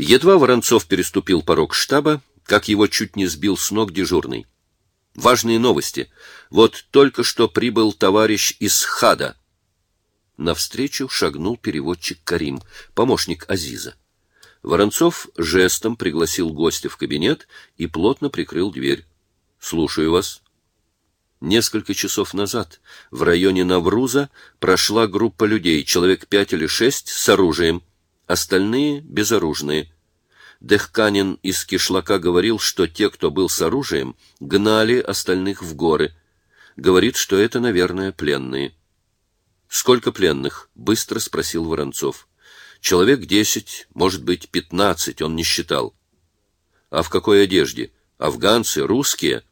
Едва Воронцов переступил порог штаба, как его чуть не сбил с ног дежурный. Важные новости. Вот только что прибыл товарищ из ХАДа. Навстречу шагнул переводчик Карим, помощник Азиза. Воронцов жестом пригласил гостя в кабинет и плотно прикрыл дверь. Слушаю вас. Несколько часов назад в районе Навруза прошла группа людей, человек пять или шесть, с оружием, остальные безоружные. Дехканин из Кишлака говорил, что те, кто был с оружием, гнали остальных в горы. Говорит, что это, наверное, пленные. Сколько пленных? быстро спросил Воронцов. Человек десять, может быть, пятнадцать, он не считал. А в какой одежде? Афганцы, русские?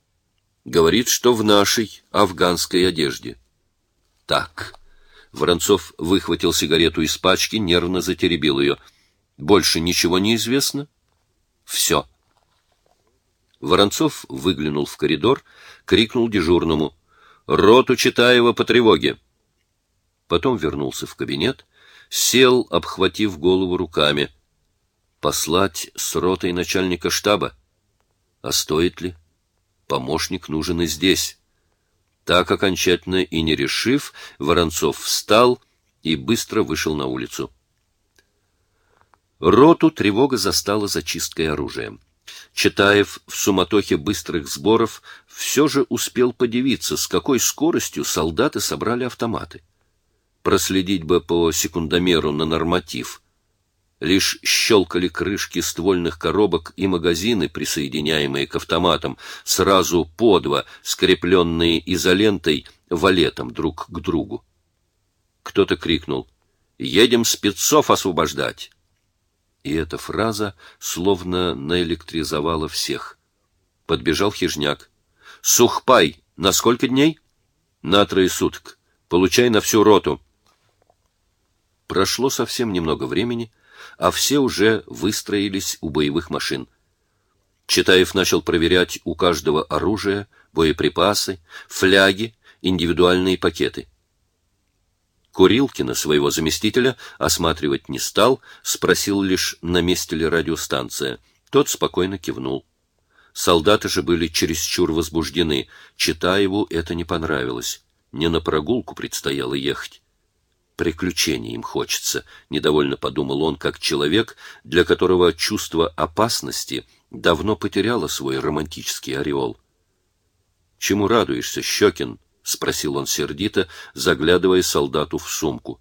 Говорит, что в нашей афганской одежде. Так. Воронцов выхватил сигарету из пачки, нервно затеребил ее. Больше ничего не известно? Все. Воронцов выглянул в коридор, крикнул дежурному: "Роту Читаева по тревоге". Потом вернулся в кабинет, сел, обхватив голову руками. Послать с ротой начальника штаба. А стоит ли? помощник нужен и здесь. Так окончательно и не решив, Воронцов встал и быстро вышел на улицу. Роту тревога застала зачисткой оружия. Читаев в суматохе быстрых сборов все же успел подивиться, с какой скоростью солдаты собрали автоматы. Проследить бы по секундомеру на норматив — Лишь щелкали крышки ствольных коробок и магазины, присоединяемые к автоматам, сразу по два, скрепленные изолентой, валетом друг к другу. Кто-то крикнул «Едем спецов освобождать!» И эта фраза словно наэлектризовала всех. Подбежал хижняк. «Сухпай! На сколько дней?» «На трое суток. Получай на всю роту». Прошло совсем немного времени, а все уже выстроились у боевых машин. Читаев начал проверять у каждого оружие, боеприпасы, фляги, индивидуальные пакеты. Курилкина, своего заместителя, осматривать не стал, спросил лишь, на месте ли радиостанция. Тот спокойно кивнул. Солдаты же были чересчур возбуждены. Читаеву это не понравилось. Не на прогулку предстояло ехать приключений им хочется, недовольно подумал он, как человек, для которого чувство опасности давно потеряло свой романтический ореол. Чему радуешься, Щекин? спросил он сердито, заглядывая солдату в сумку.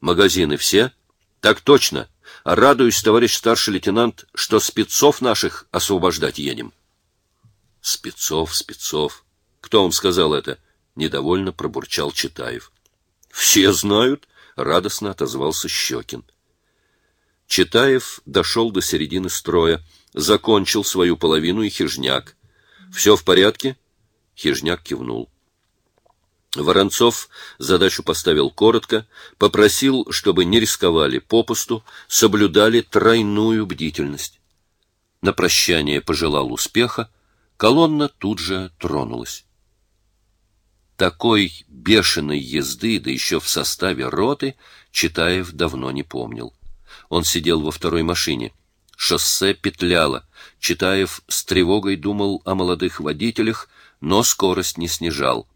Магазины все? Так точно. А радуюсь, товарищ старший лейтенант, что спецов наших освобождать едем. Спецов, спецов. Кто вам сказал это? недовольно пробурчал Читаев. Все знают, радостно отозвался Щекин. Читаев дошел до середины строя, закончил свою половину и хижняк. Все в порядке? Хижняк кивнул. Воронцов задачу поставил коротко, попросил, чтобы не рисковали попусту, соблюдали тройную бдительность. На прощание пожелал успеха, колонна тут же тронулась. Такой бешеной езды, да еще в составе роты, Читаев давно не помнил. Он сидел во второй машине. Шоссе петляло. Читаев с тревогой думал о молодых водителях, но скорость не снижал.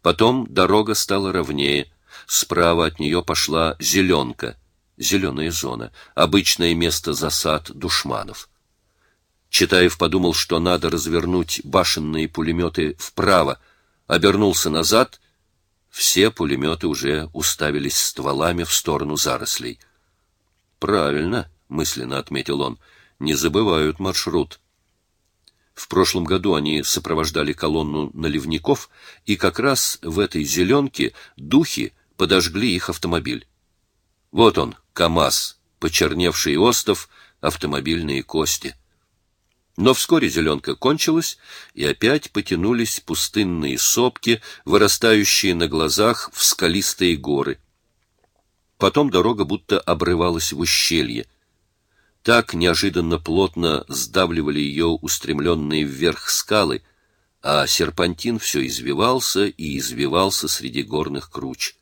Потом дорога стала ровнее. Справа от нее пошла зеленка, зеленая зона, обычное место засад душманов. Читаев подумал, что надо развернуть башенные пулеметы вправо, обернулся назад, все пулеметы уже уставились стволами в сторону зарослей. Правильно, мысленно отметил он. Не забывают маршрут. В прошлом году они сопровождали колонну наливников, и как раз в этой зеленке духи подожгли их автомобиль. Вот он, КАМАЗ, почерневший остов, автомобильные кости. Но вскоре зеленка кончилась, и опять потянулись пустынные сопки, вырастающие на глазах в скалистые горы. Потом дорога будто обрывалась в ущелье. Так неожиданно плотно сдавливали ее устремленные вверх скалы, а серпантин все извивался и извивался среди горных круч.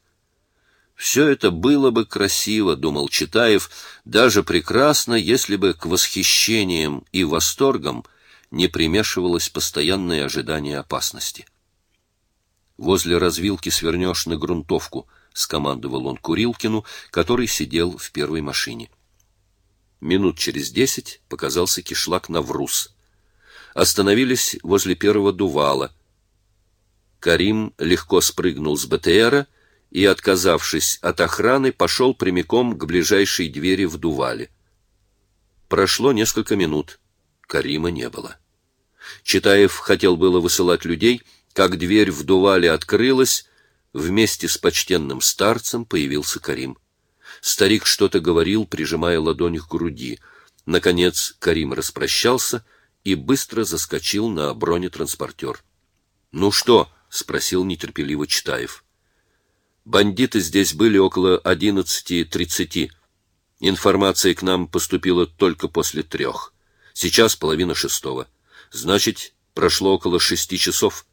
Все это было бы красиво, думал Читаев, даже прекрасно, если бы к восхищениям и восторгам не примешивалось постоянное ожидание опасности. Возле развилки свернешь на грунтовку, скомандовал он Курилкину, который сидел в первой машине. Минут через десять показался кишлак Навруз. Остановились возле первого дувала. Карим легко спрыгнул с БТРа и, отказавшись от охраны, пошел прямиком к ближайшей двери в дувале. Прошло несколько минут. Карима не было. Читаев хотел было высылать людей, как дверь в дувале открылась, вместе с почтенным старцем появился Карим. Старик что-то говорил, прижимая ладонь к груди. Наконец Карим распрощался и быстро заскочил на бронетранспортер. «Ну что?» — спросил нетерпеливо Читаев. Бандиты здесь были около одиннадцати тридцати. Информация к нам поступила только после трех. Сейчас половина шестого. Значит, прошло около шести часов.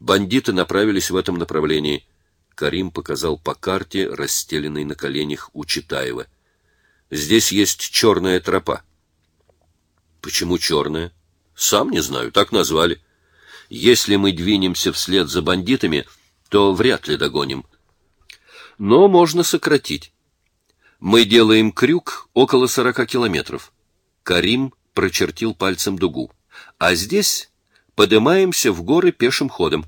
Бандиты направились в этом направлении. Карим показал по карте, расстеленной на коленях у Читаева. Здесь есть черная тропа. Почему черная? Сам не знаю, так назвали. Если мы двинемся вслед за бандитами, то вряд ли догоним но можно сократить. Мы делаем крюк около 40 километров. Карим прочертил пальцем дугу. А здесь поднимаемся в горы пешим ходом.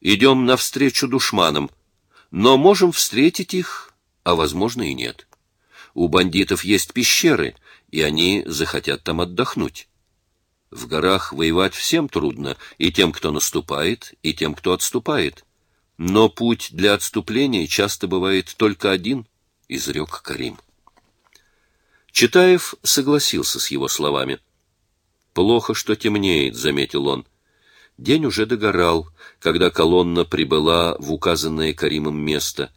Идем навстречу душманам, но можем встретить их, а возможно и нет. У бандитов есть пещеры, и они захотят там отдохнуть. В горах воевать всем трудно, и тем, кто наступает, и тем, кто отступает. Но путь для отступления часто бывает только один, изрек Карим. Читаев согласился с его словами. Плохо, что темнеет, заметил он. День уже догорал, когда колонна прибыла в указанное Каримом место.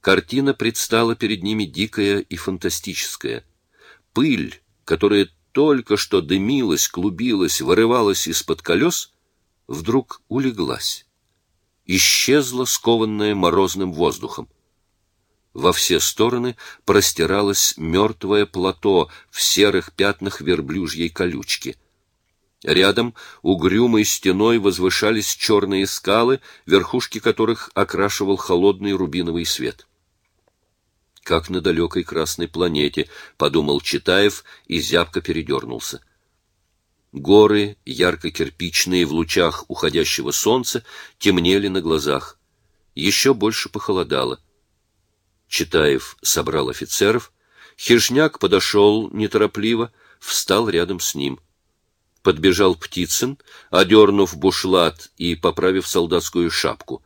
Картина предстала перед ними дикая и фантастическая. Пыль, которая только что дымилась, клубилась, вырывалась из-под колес, вдруг улеглась исчезла, скованная морозным воздухом. Во все стороны простиралось мертвое плато в серых пятнах верблюжьей колючки. Рядом угрюмой стеной возвышались черные скалы, верхушки которых окрашивал холодный рубиновый свет. Как на далекой красной планете, подумал Читаев и зябко передернулся. Горы, ярко-кирпичные в лучах уходящего солнца, темнели на глазах. Еще больше похолодало. Читаев собрал офицеров. Хижняк подошел неторопливо, встал рядом с ним. Подбежал Птицын, одернув бушлат и поправив солдатскую шапку.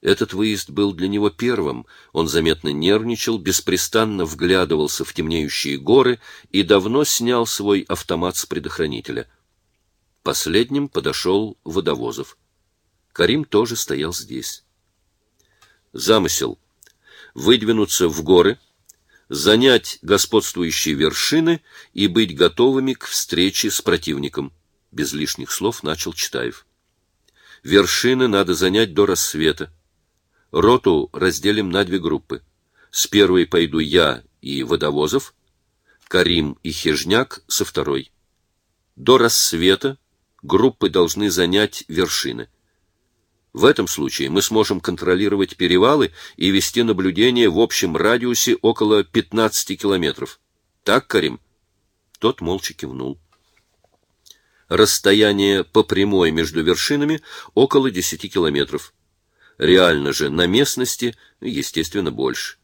Этот выезд был для него первым. Он заметно нервничал, беспрестанно вглядывался в темнеющие горы и давно снял свой автомат с предохранителя. Последним подошел Водовозов. Карим тоже стоял здесь. Замысел выдвинуться в горы, занять господствующие вершины и быть готовыми к встрече с противником. Без лишних слов начал Читаев. Вершины надо занять до рассвета. Роту разделим на две группы. С первой пойду я и Водовозов, Карим и Хижняк со второй. До рассвета группы должны занять вершины. В этом случае мы сможем контролировать перевалы и вести наблюдение в общем радиусе около 15 километров. Так, Карим? Тот молча кивнул. Расстояние по прямой между вершинами около 10 километров. Реально же на местности, естественно, больше.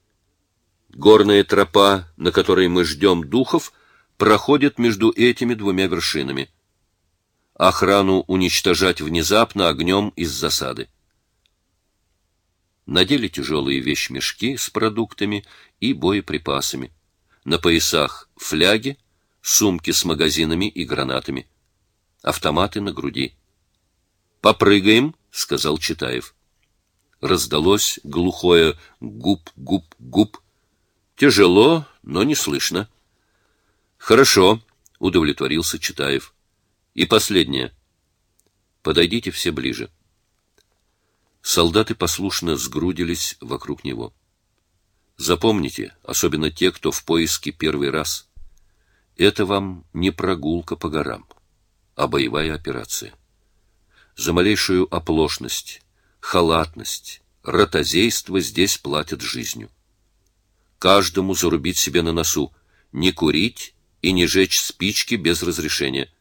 Горная тропа, на которой мы ждем духов, проходит между этими двумя вершинами. Охрану уничтожать внезапно огнем из засады. Надели тяжелые вещмешки с продуктами и боеприпасами. На поясах фляги, сумки с магазинами и гранатами. Автоматы на груди. «Попрыгаем», — сказал Читаев раздалось глухое гуп-гуп-гуп. Тяжело, но не слышно. Хорошо, удовлетворился Читаев. И последнее. Подойдите все ближе. Солдаты послушно сгрудились вокруг него. Запомните, особенно те, кто в поиске первый раз. Это вам не прогулка по горам, а боевая операция. За малейшую оплошность, халатность, ротозейство здесь платят жизнью. Каждому зарубить себе на носу, не курить и не жечь спички без разрешения.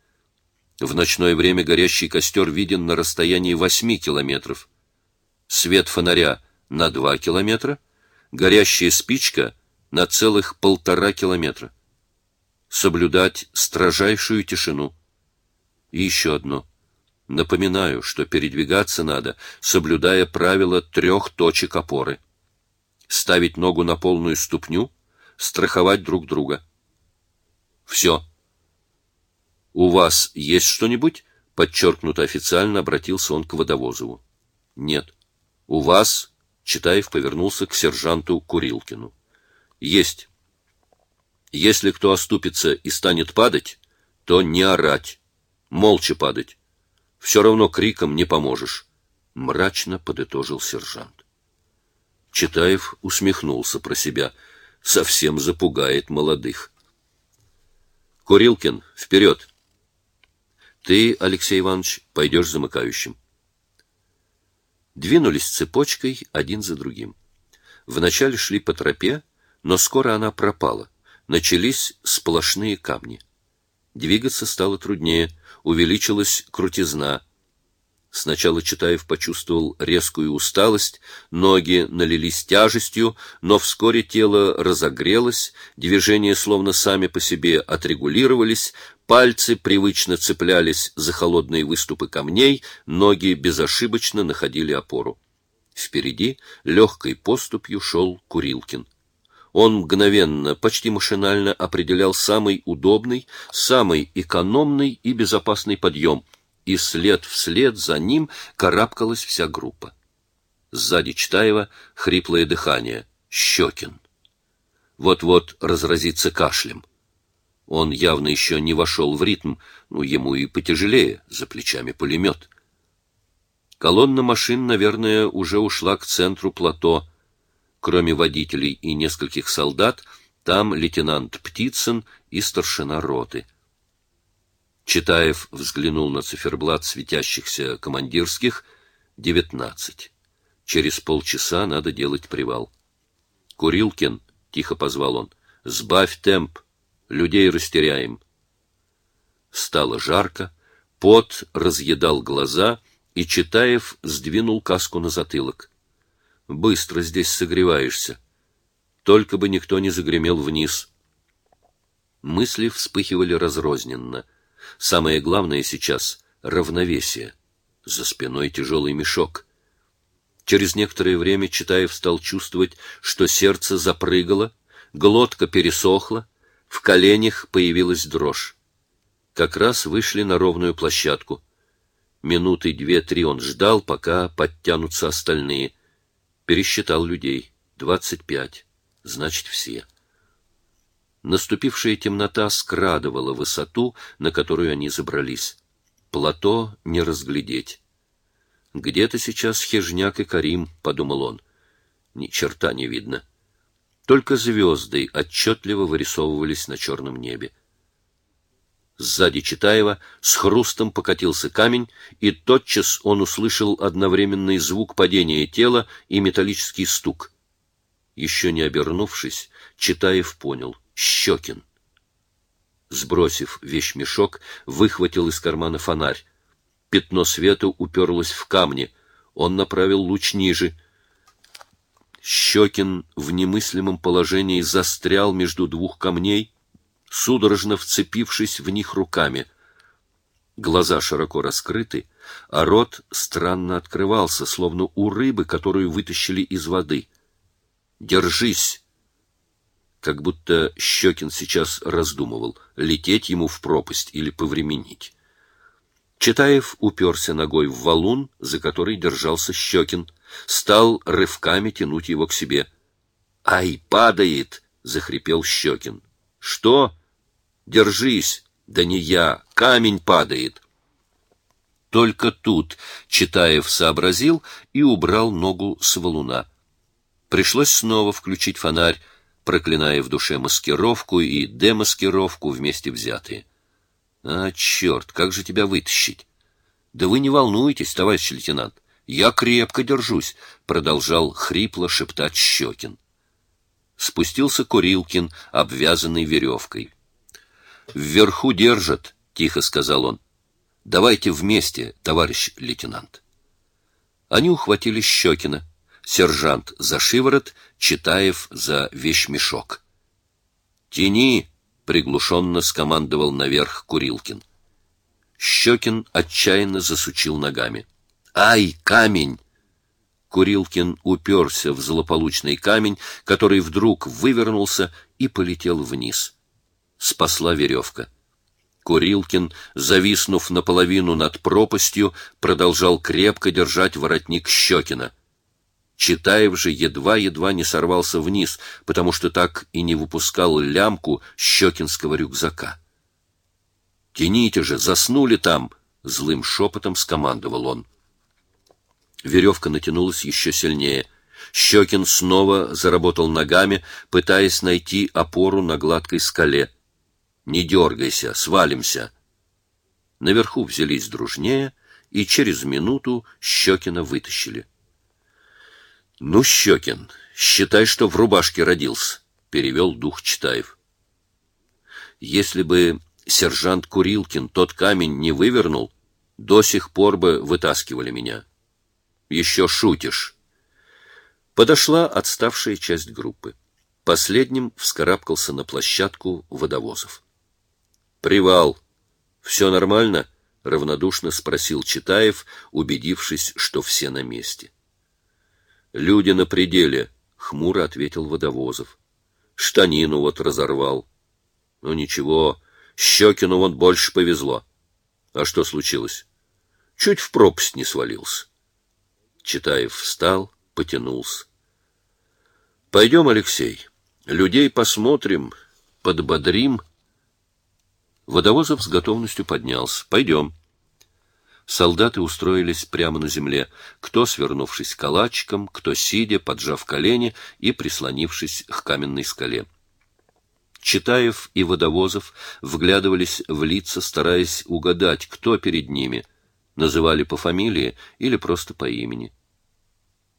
В ночное время горящий костер виден на расстоянии восьми километров. Свет фонаря на два километра, горящая спичка на целых полтора километра. Соблюдать строжайшую тишину. И еще одно. Напоминаю, что передвигаться надо, соблюдая правила трех точек опоры. Ставить ногу на полную ступню, страховать друг друга. Все. У вас есть что-нибудь? Подчеркнуто официально обратился он к Водовозову. Нет. У вас Читаев повернулся к сержанту Курилкину. Есть. Если кто оступится и станет падать, то не орать, молча падать. Все равно криком не поможешь, мрачно подытожил сержант. Читаев усмехнулся про себя. Совсем запугает молодых. Курилкин, вперед! Ты, Алексей Иванович, пойдешь замыкающим двинулись цепочкой один за другим. Вначале шли по тропе, но скоро она пропала. Начались сплошные камни. Двигаться стало труднее, увеличилась крутизна. Сначала Читаев почувствовал резкую усталость, ноги налились тяжестью, но вскоре тело разогрелось, движения словно сами по себе отрегулировались, пальцы привычно цеплялись за холодные выступы камней, ноги безошибочно находили опору. Впереди легкой поступью шел Курилкин. Он мгновенно, почти машинально определял самый удобный, самый экономный и безопасный подъем — и след вслед за ним карабкалась вся группа. Сзади Чтаева хриплое дыхание. Щекин. Вот-вот разразится кашлем. Он явно еще не вошел в ритм, ну, ему и потяжелее, за плечами пулемет. Колонна машин, наверное, уже ушла к центру плато. Кроме водителей и нескольких солдат, там лейтенант Птицын и старшина роты — Читаев взглянул на циферблат светящихся командирских. Девятнадцать. Через полчаса надо делать привал. Курилкин, тихо позвал он, сбавь темп, людей растеряем. Стало жарко, пот разъедал глаза, и Читаев сдвинул каску на затылок. Быстро здесь согреваешься. Только бы никто не загремел вниз. Мысли вспыхивали разрозненно — Самое главное сейчас — равновесие. За спиной тяжелый мешок. Через некоторое время Читаев стал чувствовать, что сердце запрыгало, глотка пересохла, в коленях появилась дрожь. Как раз вышли на ровную площадку. Минуты две-три он ждал, пока подтянутся остальные. Пересчитал людей. Двадцать пять. Значит, все. Наступившая темнота скрадывала высоту, на которую они забрались. Плато не разглядеть. Где-то сейчас Хижняк и Карим, подумал он. Ни черта не видно. Только звезды отчетливо вырисовывались на черном небе. Сзади Читаева с хрустом покатился камень, и тотчас он услышал одновременный звук падения тела и металлический стук. Еще не обернувшись, Читаев понял — Щекин. Сбросив вещмешок, выхватил из кармана фонарь. Пятно света уперлось в камни. Он направил луч ниже. Щекин в немыслимом положении застрял между двух камней, судорожно вцепившись в них руками. Глаза широко раскрыты, а рот странно открывался, словно у рыбы, которую вытащили из воды. «Держись!» как будто Щекин сейчас раздумывал, лететь ему в пропасть или повременить. Читаев уперся ногой в валун, за который держался Щекин, стал рывками тянуть его к себе. «Ай, падает!» — захрипел Щекин. «Что? Держись!» «Да не я! Камень падает!» Только тут Читаев сообразил и убрал ногу с валуна. Пришлось снова включить фонарь, проклиная в душе маскировку и демаскировку вместе взятые. А, черт, как же тебя вытащить? Да вы не волнуйтесь, товарищ лейтенант. Я крепко держусь, продолжал хрипло шептать Щекин. Спустился Курилкин, обвязанный веревкой. Вверху держат, тихо сказал он. Давайте вместе, товарищ лейтенант. Они ухватили Щекина, сержант за шиворот, Читаев за вещмешок. Тяни, приглушенно скомандовал наверх Курилкин. Щекин отчаянно засучил ногами. Ай, камень! Курилкин уперся в злополучный камень, который вдруг вывернулся и полетел вниз. Спасла веревка. Курилкин, зависнув наполовину над пропастью, продолжал крепко держать воротник Щекина. Читаев же едва-едва не сорвался вниз, потому что так и не выпускал лямку щекинского рюкзака. «Тяните же, заснули там!» — злым шепотом скомандовал он. Веревка натянулась еще сильнее. Щекин снова заработал ногами, пытаясь найти опору на гладкой скале. «Не дергайся, свалимся!» Наверху взялись дружнее, и через минуту Щекина вытащили. Ну, Щекин, считай, что в рубашке родился, перевел дух Читаев. Если бы сержант Курилкин тот камень не вывернул, до сих пор бы вытаскивали меня. Еще шутишь. Подошла отставшая часть группы. Последним вскарабкался на площадку водовозов. Привал. Все нормально? равнодушно спросил Читаев, убедившись, что все на месте. Люди на пределе, хмуро ответил Водовозов. Штанину вот разорвал. Ну ничего, Щекину вон больше повезло. А что случилось? Чуть в пропасть не свалился. Читаев встал, потянулся. Пойдем, Алексей. Людей посмотрим, подбодрим. Водовозов с готовностью поднялся. Пойдем. Солдаты устроились прямо на земле, кто свернувшись калачиком, кто сидя, поджав колени и прислонившись к каменной скале. Читаев и Водовозов вглядывались в лица, стараясь угадать, кто перед ними. Называли по фамилии или просто по имени.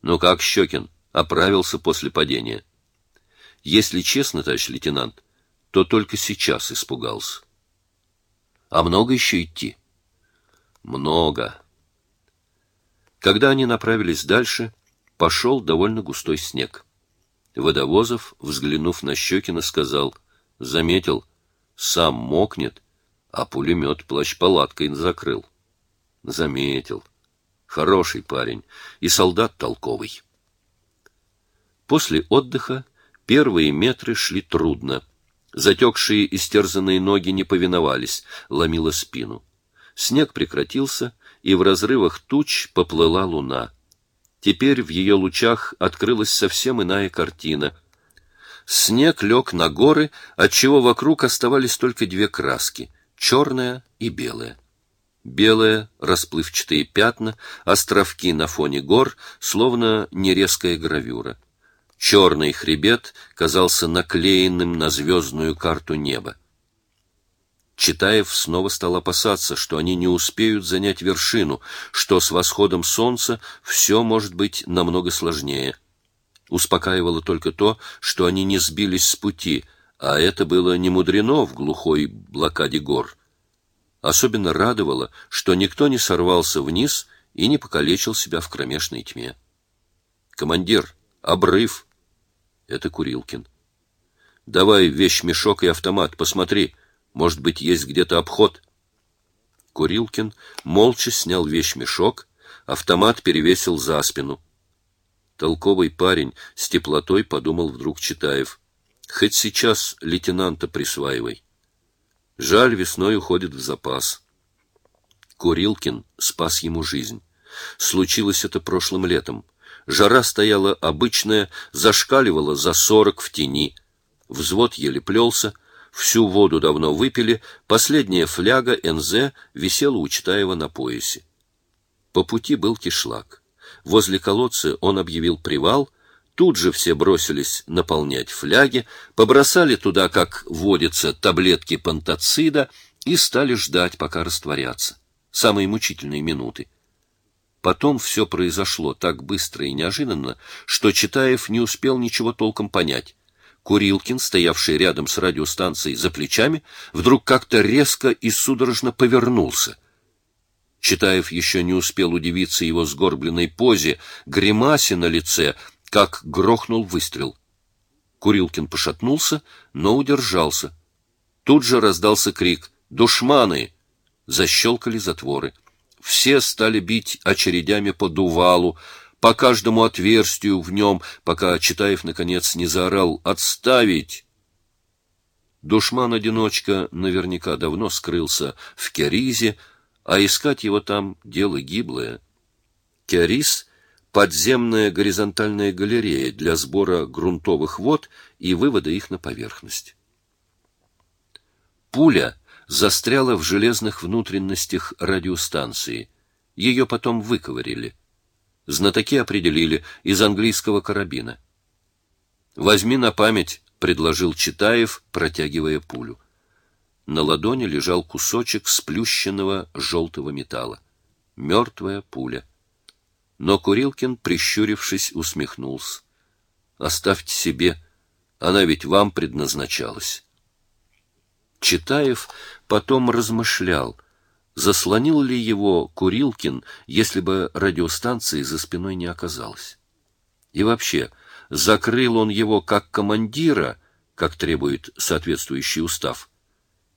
Ну как Щекин оправился после падения? Если честно, товарищ лейтенант, то только сейчас испугался. А много еще идти? Много. Когда они направились дальше, пошел довольно густой снег. Водовозов, взглянув на Щекина, сказал, заметил, сам мокнет, а пулемет плащ-палаткой закрыл. Заметил. Хороший парень и солдат толковый. После отдыха первые метры шли трудно. Затекшие истерзанные ноги не повиновались, ломило спину. Снег прекратился, и в разрывах туч поплыла луна. Теперь в ее лучах открылась совсем иная картина. Снег лег на горы, отчего вокруг оставались только две краски — черная и белая. Белые расплывчатые пятна, островки на фоне гор, словно нерезкая гравюра. Черный хребет казался наклеенным на звездную карту неба. Читаев снова стал опасаться, что они не успеют занять вершину, что с восходом солнца все может быть намного сложнее. Успокаивало только то, что они не сбились с пути, а это было не мудрено в глухой блокаде гор. Особенно радовало, что никто не сорвался вниз и не покалечил себя в кромешной тьме. Командир, обрыв. Это Курилкин. Давай вещмешок и автомат, посмотри. Может быть, есть где-то обход? Курилкин молча снял вещмешок, автомат перевесил за спину. Толковый парень с теплотой подумал вдруг Читаев. Хоть сейчас лейтенанта присваивай. Жаль, весной уходит в запас. Курилкин спас ему жизнь. Случилось это прошлым летом. Жара стояла обычная, зашкаливала за сорок в тени. Взвод еле плелся — Всю воду давно выпили, последняя фляга НЗ висела у Читаева на поясе. По пути был кишлак. Возле колодца он объявил привал, Тут же все бросились наполнять фляги, побросали туда, как водится, таблетки пантоцида и стали ждать, пока растворятся. Самые мучительные минуты. Потом все произошло так быстро и неожиданно, что Читаев не успел ничего толком понять. Курилкин, стоявший рядом с радиостанцией за плечами, вдруг как-то резко и судорожно повернулся. Читаев еще не успел удивиться его сгорбленной позе, гримасе на лице, как грохнул выстрел. Курилкин пошатнулся, но удержался. Тут же раздался крик «Душманы!» Защелкали затворы. Все стали бить очередями по дувалу, по каждому отверстию в нем, пока Читаев, наконец, не заорал «Отставить!». Душман-одиночка наверняка давно скрылся в Керизе, а искать его там — дело гиблое. Кериз — подземная горизонтальная галерея для сбора грунтовых вод и вывода их на поверхность. Пуля застряла в железных внутренностях радиостанции. Ее потом выковырили — знатоки определили из английского карабина. «Возьми на память», — предложил Читаев, протягивая пулю. На ладони лежал кусочек сплющенного желтого металла. Мертвая пуля. Но Курилкин, прищурившись, усмехнулся. «Оставьте себе, она ведь вам предназначалась». Читаев потом размышлял — Заслонил ли его Курилкин, если бы радиостанции за спиной не оказалось? И вообще, закрыл он его как командира, как требует соответствующий устав,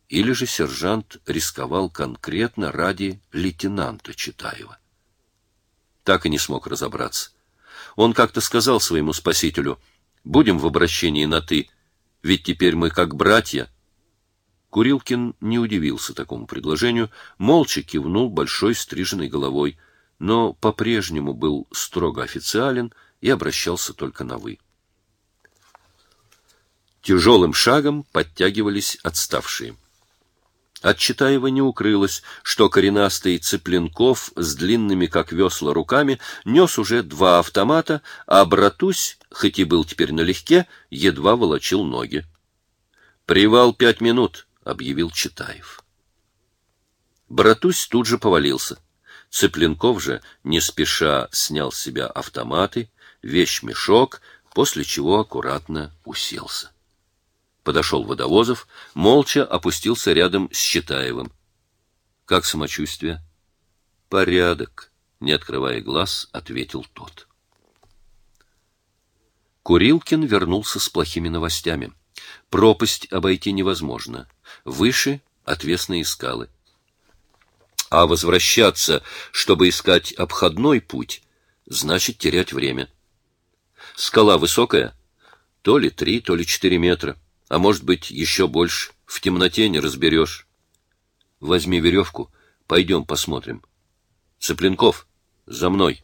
или же сержант рисковал конкретно ради лейтенанта Читаева? Так и не смог разобраться. Он как-то сказал своему спасителю, «Будем в обращении на «ты», ведь теперь мы как братья». Курилкин не удивился такому предложению, молча кивнул большой стриженной головой, но по-прежнему был строго официален и обращался только на «вы». Тяжелым шагом подтягивались отставшие. От Читаева не укрылось, что коренастый Цыпленков с длинными, как весла, руками нес уже два автомата, а Братусь, хоть и был теперь налегке, едва волочил ноги. «Привал пять минут», объявил Читаев. Братусь тут же повалился. Цыпленков же, не спеша, снял с себя автоматы, вещмешок, после чего аккуратно уселся. Подошел Водовозов, молча опустился рядом с Читаевым. — Как самочувствие? — Порядок, — не открывая глаз, ответил тот. Курилкин вернулся с плохими новостями. Пропасть обойти невозможно. Выше — отвесные скалы. А возвращаться, чтобы искать обходной путь, значит терять время. Скала высокая, то ли три, то ли четыре метра, а может быть еще больше, в темноте не разберешь. Возьми веревку, пойдем посмотрим. Цыпленков, за мной.